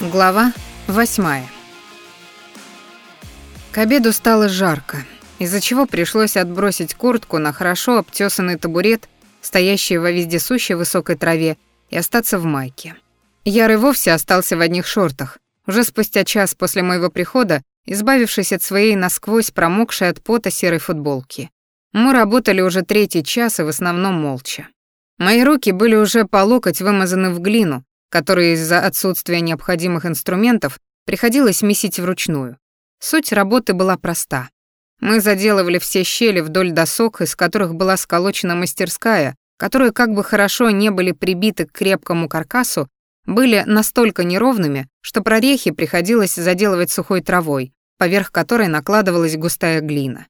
Глава восьмая. К обеду стало жарко, из-за чего пришлось отбросить куртку на хорошо обтесанный табурет, стоящий во вездесущей высокой траве, и остаться в майке. Яр и вовсе остался в одних шортах, уже спустя час после моего прихода, избавившись от своей насквозь промокшей от пота серой футболки. Мы работали уже третий час и в основном молча. Мои руки были уже по локоть вымазаны в глину, которые из-за отсутствия необходимых инструментов приходилось месить вручную. Суть работы была проста. Мы заделывали все щели вдоль досок, из которых была сколочена мастерская, которые как бы хорошо не были прибиты к крепкому каркасу, были настолько неровными, что прорехи приходилось заделывать сухой травой, поверх которой накладывалась густая глина.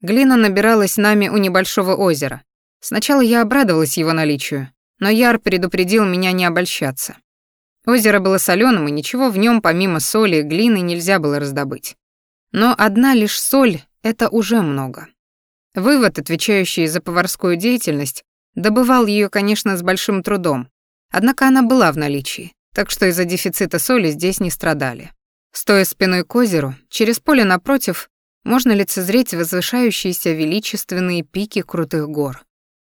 Глина набиралась нами у небольшого озера. Сначала я обрадовалась его наличию, но Яр предупредил меня не обольщаться. Озеро было соленым, и ничего в нем помимо соли и глины нельзя было раздобыть. Но одна лишь соль — это уже много. Вывод, отвечающий за поварскую деятельность, добывал ее, конечно, с большим трудом, однако она была в наличии, так что из-за дефицита соли здесь не страдали. Стоя спиной к озеру, через поле напротив можно лицезреть возвышающиеся величественные пики крутых гор.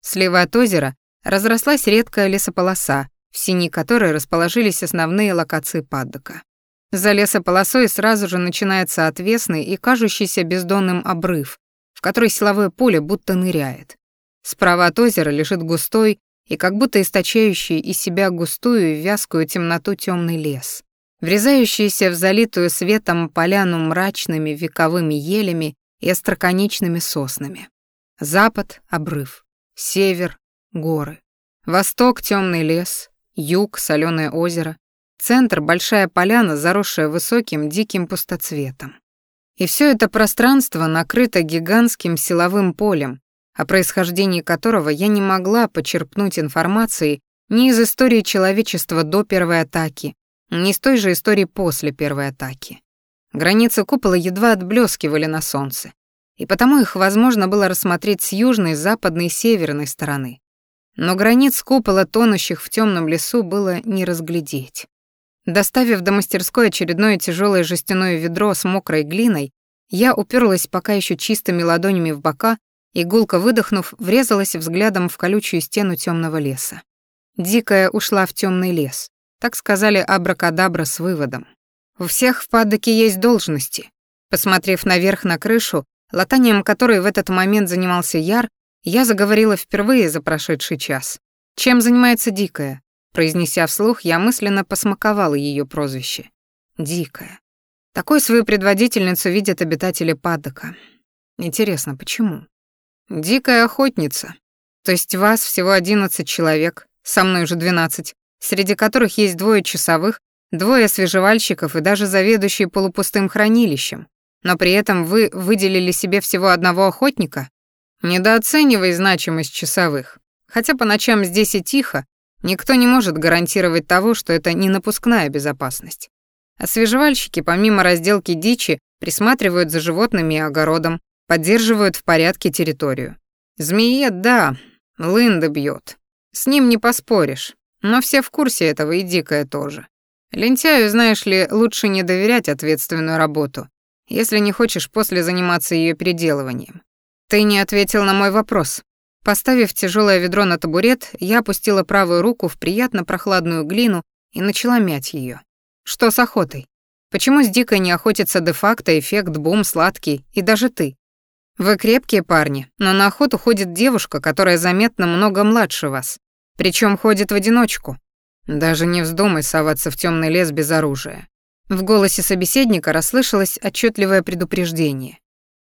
Слева от озера разрослась редкая лесополоса, в сине которой расположились основные локации паддока. За лесополосой сразу же начинается отвесный и кажущийся бездонным обрыв, в который силовое поле будто ныряет. Справа от озера лежит густой и как будто источающий из себя густую и вязкую темноту темный лес, врезающийся в залитую светом поляну мрачными вековыми елями и остроконечными соснами. Запад — обрыв, север горы. Восток — темный лес, юг — соленое озеро, центр — большая поляна, заросшая высоким диким пустоцветом. И все это пространство накрыто гигантским силовым полем, о происхождении которого я не могла почерпнуть информации ни из истории человечества до первой атаки, ни из той же истории после первой атаки. Границы купола едва отблескивали на солнце, и потому их возможно было рассмотреть с южной, западной и северной стороны но границ купола, тонущих в темном лесу, было не разглядеть. Доставив до мастерской очередное тяжелое жестяное ведро с мокрой глиной, я уперлась пока еще чистыми ладонями в бока и, гулко выдохнув, врезалась взглядом в колючую стену темного леса. Дикая ушла в темный лес. Так сказали абракадабра с выводом. У всех в падоке есть должности. Посмотрев наверх на крышу, латанием которой в этот момент занимался Яр, я заговорила впервые за прошедший час. Чем занимается Дикая? Произнеся вслух, я мысленно посмаковала ее прозвище. Дикая. Такой свою предводительницу видят обитатели Падока. Интересно, почему? Дикая охотница. То есть вас всего одиннадцать человек, со мной уже двенадцать, среди которых есть двое часовых, двое освежевальщиков и даже заведующий полупустым хранилищем. Но при этом вы выделили себе всего одного охотника? Недооценивай значимость часовых. Хотя по ночам здесь и тихо, никто не может гарантировать того, что это не напускная безопасность. Освежевальщики, помимо разделки дичи, присматривают за животными и огородом, поддерживают в порядке территорию. Змее, да, лында бьет. С ним не поспоришь, но все в курсе этого и дикая тоже. Лентяю, знаешь ли, лучше не доверять ответственную работу, если не хочешь после заниматься ее переделыванием. «Ты не ответил на мой вопрос». Поставив тяжелое ведро на табурет, я опустила правую руку в приятно прохладную глину и начала мять ее. Что с охотой? Почему с дикой не охотится де-факто, эффект, бум, сладкий, и даже ты? Вы крепкие парни, но на охоту ходит девушка, которая заметно много младше вас. Причем ходит в одиночку. Даже не вздумай соваться в темный лес без оружия. В голосе собеседника расслышалось отчетливое предупреждение.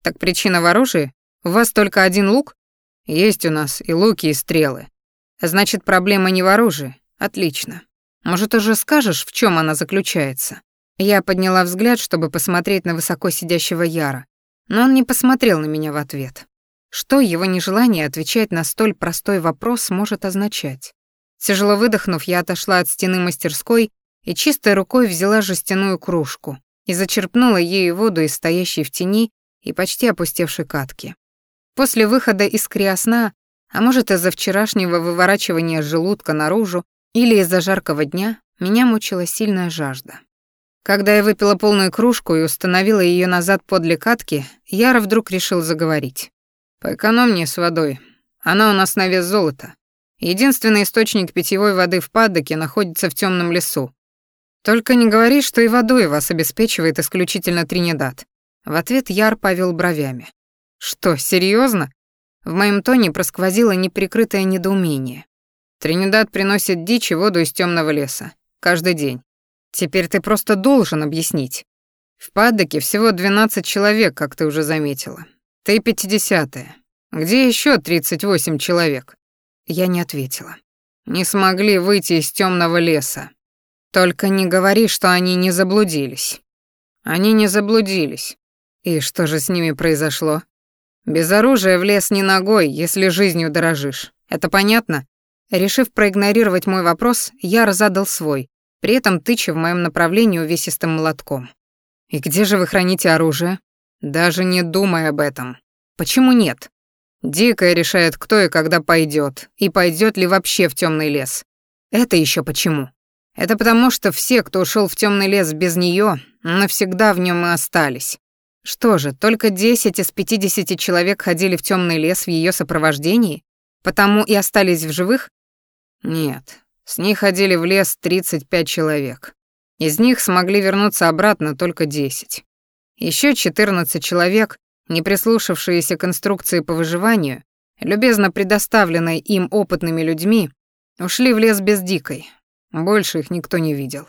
Так причина в оружии? У вас только один лук? Есть у нас и луки, и стрелы. Значит, проблема не в оружии. Отлично. Может, уже скажешь, в чем она заключается? Я подняла взгляд, чтобы посмотреть на высоко сидящего Яра, но он не посмотрел на меня в ответ. Что его нежелание отвечать на столь простой вопрос может означать? Тяжело выдохнув, я отошла от стены мастерской и чистой рукой взяла жестяную кружку и зачерпнула ею воду из стоящей в тени и почти опустевшей катки. После выхода из криосна, а может из-за вчерашнего выворачивания желудка наружу или из-за жаркого дня, меня мучила сильная жажда. Когда я выпила полную кружку и установила ее назад подле катки, Яра вдруг решил заговорить. «Поэкономнее с водой. Она у нас на вес золота. Единственный источник питьевой воды в Паддоке находится в темном лесу. Только не говори, что и водой вас обеспечивает исключительно Тринидад». В ответ Яр повел бровями. «Что, серьезно? В моем тоне просквозило неприкрытое недоумение. Тринидад приносит дичь и воду из темного леса. Каждый день. Теперь ты просто должен объяснить. В Паддоке всего 12 человек, как ты уже заметила. Ты пятидесятая. Где еще 38 человек? Я не ответила. Не смогли выйти из темного леса. Только не говори, что они не заблудились. Они не заблудились. И что же с ними произошло? Без оружия в лес не ногой, если жизнью дорожишь. Это понятно? Решив проигнорировать мой вопрос, я задал свой, при этом тыча в моем направлении увесистым молотком. «И где же вы храните оружие?» «Даже не думай об этом». «Почему нет?» «Дикая решает, кто и когда пойдет, и пойдет ли вообще в темный лес». «Это еще почему?» «Это потому, что все, кто ушел в темный лес без нее, навсегда в нем и остались. Что же, только 10 из 50 человек ходили в темный лес в ее сопровождении, потому и остались в живых? Нет, с них ходили в лес 35 человек. Из них смогли вернуться обратно только 10. Еще 14 человек, не прислушавшиеся к инструкции по выживанию, любезно предоставленной им опытными людьми, ушли в лес без дикой. Больше их никто не видел.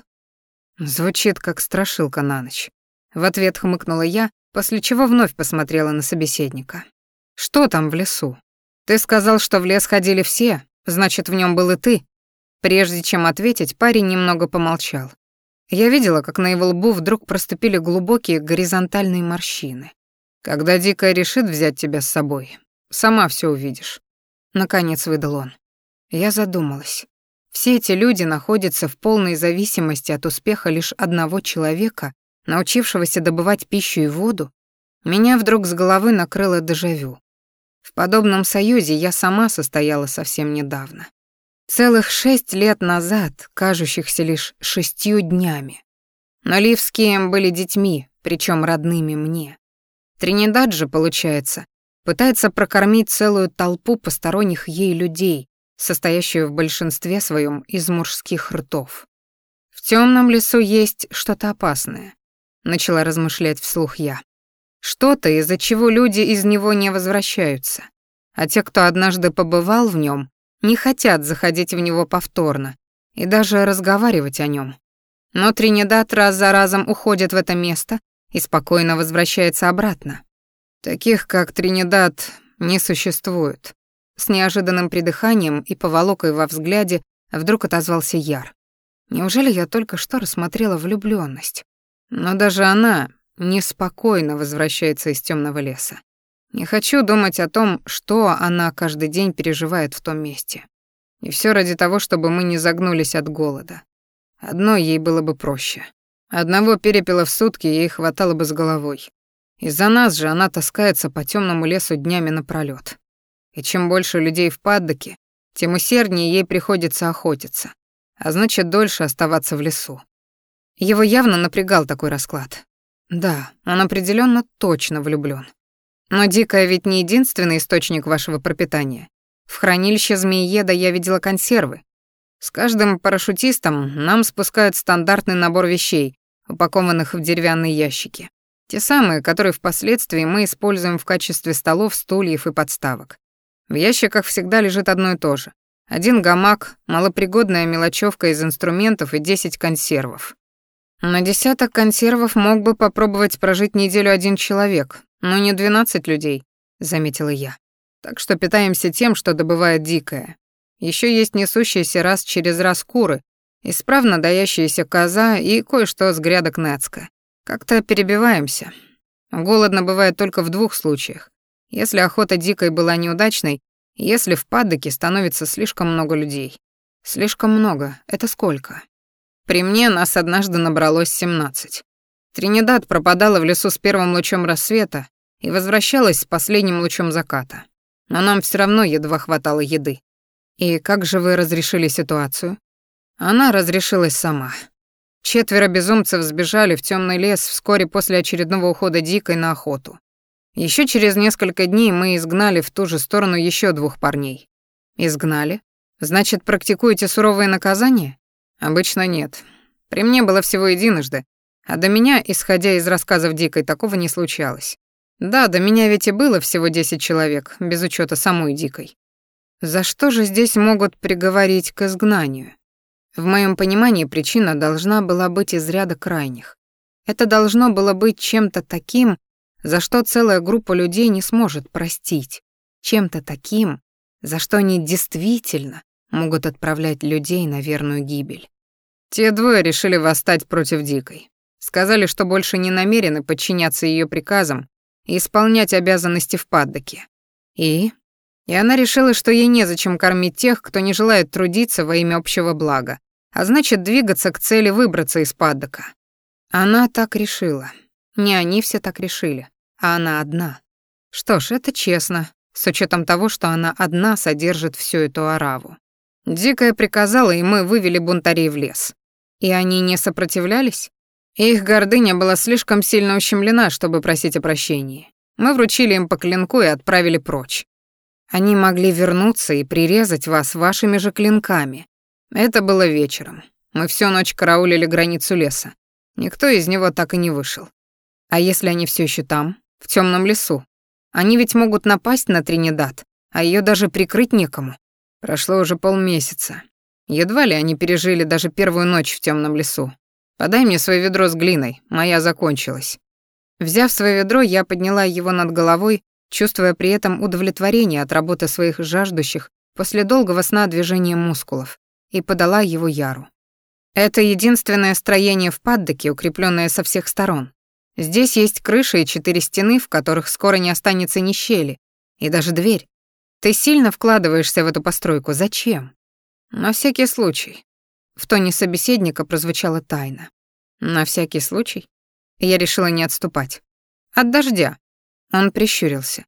Звучит как страшилка на ночь. В ответ хмыкнула я, после чего вновь посмотрела на собеседника. Что там в лесу? Ты сказал, что в лес ходили все, значит, в нем был и ты. Прежде чем ответить, парень немного помолчал. Я видела, как на его лбу вдруг проступили глубокие горизонтальные морщины. Когда Дикая решит взять тебя с собой, сама все увидишь. Наконец выдал он. Я задумалась. Все эти люди находятся в полной зависимости от успеха лишь одного человека, научившегося добывать пищу и воду. Меня вдруг с головы накрыло дежавю. В подобном союзе я сама состояла совсем недавно. Целых шесть лет назад, кажущихся лишь шестью днями. Но Ливские были детьми, причем родными мне. Тринидад же, получается, пытается прокормить целую толпу посторонних ей людей, состоящую в большинстве своем из мужских ртов. В темном лесу есть что-то опасное, начала размышлять вслух я. Что-то, из-за чего люди из него не возвращаются. А те, кто однажды побывал в нем, не хотят заходить в него повторно и даже разговаривать о нем. Но Тринидад раз за разом уходит в это место и спокойно возвращается обратно. Таких, как Тринидад, не существует. С неожиданным придыханием и поволокой во взгляде вдруг отозвался Яр. Неужели я только что рассмотрела влюблённость? Но даже она неспокойно возвращается из темного леса. Не хочу думать о том, что она каждый день переживает в том месте. И все ради того, чтобы мы не загнулись от голода. Одно ей было бы проще. Одного перепела в сутки ей хватало бы с головой. Из-за нас же она таскается по темному лесу днями напролёт. И чем больше людей в паддоке, тем усерднее ей приходится охотиться, а значит, дольше оставаться в лесу. Его явно напрягал такой расклад. Да, он определенно точно влюблён. Но дикая ведь не единственный источник вашего пропитания. В хранилище змеиеда я видела консервы. С каждым парашютистом нам спускают стандартный набор вещей, упакованных в деревянные ящики. Те самые, которые впоследствии мы используем в качестве столов, стульев и подставок. В ящиках всегда лежит одно и то же. Один гамак, малопригодная мелочевка из инструментов и 10 консервов. На десяток консервов мог бы попробовать прожить неделю один человек, но не двенадцать людей, заметила я. Так что питаемся тем, что добывает дикое. Еще есть несущиеся раз через раз куры, исправно даящиеся коза и кое-что с грядок Нецка. Как-то перебиваемся. Голодно бывает только в двух случаях. Если охота дикой была неудачной, если в паддоке становится слишком много людей. Слишком много — это сколько? При мне нас однажды набралось семнадцать. Тринидад пропадала в лесу с первым лучом рассвета и возвращалась с последним лучом заката. Но нам все равно едва хватало еды. И как же вы разрешили ситуацию? Она разрешилась сама. Четверо безумцев сбежали в темный лес вскоре после очередного ухода Дикой на охоту. Еще через несколько дней мы изгнали в ту же сторону еще двух парней. Изгнали? Значит, практикуете суровые наказания? Обычно нет. При мне было всего единожды, а до меня, исходя из рассказов Дикой, такого не случалось. Да, до меня ведь и было всего 10 человек, без учета самой Дикой. За что же здесь могут приговорить к изгнанию? В моем понимании причина должна была быть из ряда крайних. Это должно было быть чем-то таким, за что целая группа людей не сможет простить, чем-то таким, за что они действительно могут отправлять людей на верную гибель. Те двое решили восстать против Дикой. Сказали, что больше не намерены подчиняться ее приказам и исполнять обязанности в паддоке. И и она решила, что ей незачем кормить тех, кто не желает трудиться во имя общего блага, а значит двигаться к цели выбраться из паддока. Она так решила. Не они все так решили, а она одна. Что ж, это честно, с учетом того, что она одна содержит всю эту ораву. Дикая приказала, и мы вывели бунтарей в лес. И они не сопротивлялись? Их гордыня была слишком сильно ущемлена, чтобы просить о прощении. Мы вручили им по клинку и отправили прочь. Они могли вернуться и прирезать вас вашими же клинками. Это было вечером. Мы всю ночь караулили границу леса. Никто из него так и не вышел. А если они все еще там, в темном лесу? Они ведь могут напасть на Тринидад, а ее даже прикрыть некому. Прошло уже полмесяца. Едва ли они пережили даже первую ночь в темном лесу. Подай мне свое ведро с глиной, моя закончилась. Взяв свое ведро, я подняла его над головой чувствуя при этом удовлетворение от работы своих жаждущих после долгого сна движения мускулов, и подала его Яру. Это единственное строение в паддоке, укрепленное со всех сторон. Здесь есть крыша и четыре стены, в которых скоро не останется ни щели, и даже дверь. Ты сильно вкладываешься в эту постройку. Зачем? На всякий случай. В тоне собеседника прозвучала тайна. На всякий случай. Я решила не отступать. От дождя. Он прищурился.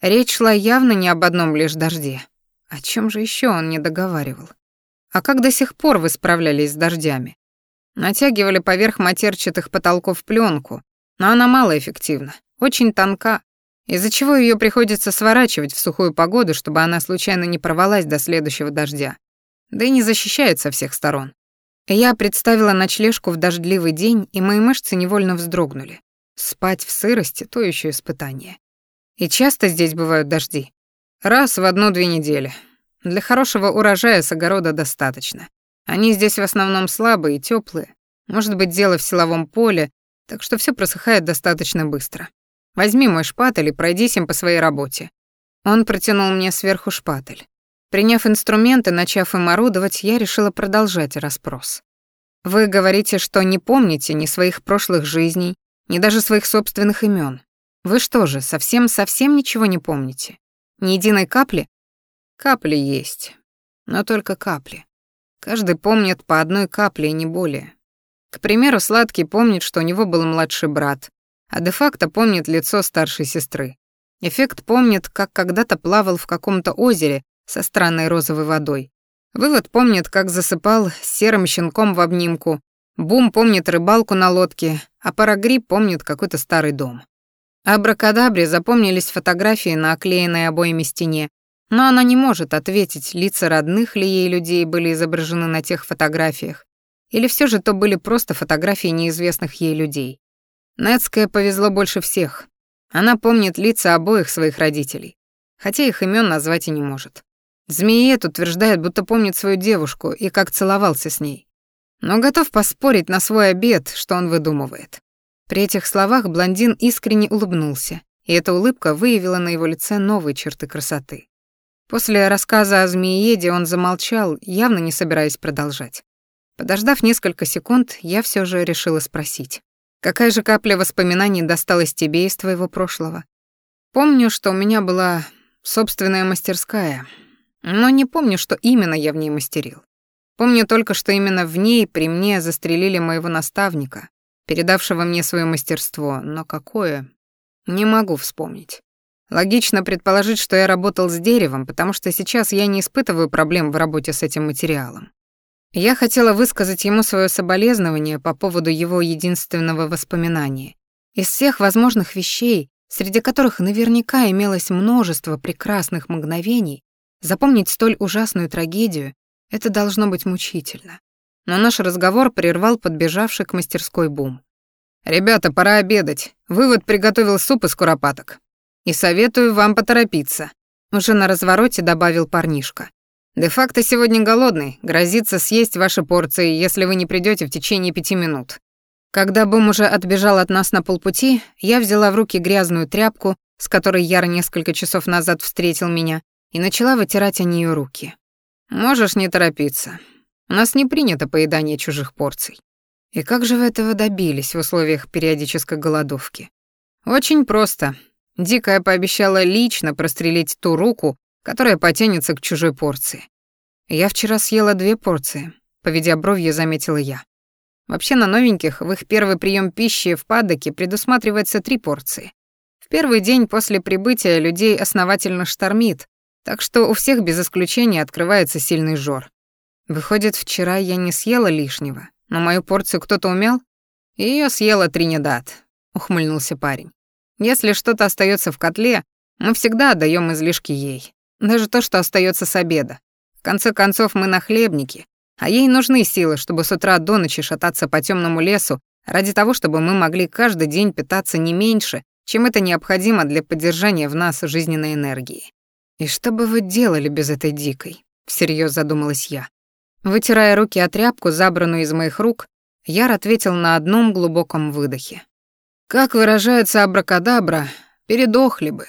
Речь шла явно не об одном лишь дожде. О чем же еще он не договаривал? А как до сих пор вы справлялись с дождями? Натягивали поверх матерчатых потолков пленку, но она малоэффективна, очень тонка, из-за чего ее приходится сворачивать в сухую погоду, чтобы она случайно не порвалась до следующего дождя. Да и не защищает со всех сторон. Я представила ночлежку в дождливый день, и мои мышцы невольно вздрогнули. Спать в сырости — то еще испытание. И часто здесь бывают дожди. Раз в одну-две недели. Для хорошего урожая с огорода достаточно. Они здесь в основном слабые и теплые. Может быть, дело в силовом поле, так что все просыхает достаточно быстро. Возьми мой шпатель и пройдись им по своей работе. Он протянул мне сверху шпатель. Приняв инструменты, начав им орудовать, я решила продолжать расспрос. Вы говорите, что не помните ни своих прошлых жизней, ни даже своих собственных имен. Вы что же, совсем-совсем ничего не помните? Ни единой капли? Капли есть, но только капли. Каждый помнит по одной капле и не более. К примеру, Сладкий помнит, что у него был младший брат, а де-факто помнит лицо старшей сестры. Эффект помнит, как когда-то плавал в каком-то озере со странной розовой водой. Вывод помнит, как засыпал с серым щенком в обнимку. Бум помнит рыбалку на лодке, а Парагриб помнит какой-то старый дом. Абракадабре запомнились фотографии на оклеенной обоями стене, но она не может ответить, лица родных ли ей людей были изображены на тех фотографиях, или все же то были просто фотографии неизвестных ей людей. Нецкая повезло больше всех. Она помнит лица обоих своих родителей, хотя их имен назвать и не может. Змеиет утверждает, будто помнит свою девушку и как целовался с ней но готов поспорить на свой обед, что он выдумывает. При этих словах блондин искренне улыбнулся, и эта улыбка выявила на его лице новые черты красоты. После рассказа о змеееде он замолчал, явно не собираясь продолжать. Подождав несколько секунд, я все же решила спросить. «Какая же капля воспоминаний досталась тебе из твоего прошлого?» Помню, что у меня была собственная мастерская, но не помню, что именно я в ней мастерил. Помню только, что именно в ней при мне застрелили моего наставника, передавшего мне свое мастерство, но какое? Не могу вспомнить. Логично предположить, что я работал с деревом, потому что сейчас я не испытываю проблем в работе с этим материалом. Я хотела высказать ему свое соболезнование по поводу его единственного воспоминания. Из всех возможных вещей, среди которых наверняка имелось множество прекрасных мгновений, запомнить столь ужасную трагедию — это должно быть мучительно. Но наш разговор прервал подбежавший к мастерской бум. «Ребята, пора обедать. Вывод приготовил суп из куропаток. И советую вам поторопиться», — уже на развороте добавил парнишка. «Де-факто сегодня голодный, грозится съесть ваши порции, если вы не придете в течение пяти минут». Когда Бум уже отбежал от нас на полпути, я взяла в руки грязную тряпку, с которой Яр несколько часов назад встретил меня, и начала вытирать о нее руки. «Можешь не торопиться. У нас не принято поедание чужих порций». И как же вы этого добились в условиях периодической голодовки? Очень просто. Дикая пообещала лично прострелить ту руку, которая потянется к чужой порции. Я вчера съела две порции, поведя бровью, заметила я. Вообще на новеньких в их первый прием пищи в падоке предусматривается три порции. В первый день после прибытия людей основательно штормит, так что у всех без исключения открывается сильный жор. Выходит, вчера я не съела лишнего, но мою порцию кто-то умел? Ее съела Тринидад, ухмыльнулся парень. Если что-то остается в котле, мы всегда отдаем излишки ей. Даже то, что остается с обеда. В конце концов, мы нахлебники, а ей нужны силы, чтобы с утра до ночи шататься по темному лесу ради того, чтобы мы могли каждый день питаться не меньше, чем это необходимо для поддержания в нас жизненной энергии. «И что бы вы делали без этой дикой?» — всерьез задумалась я. Вытирая руки от тряпку, забранную из моих рук, Яр ответил на одном глубоком выдохе. «Как выражается абракадабра, передохли бы».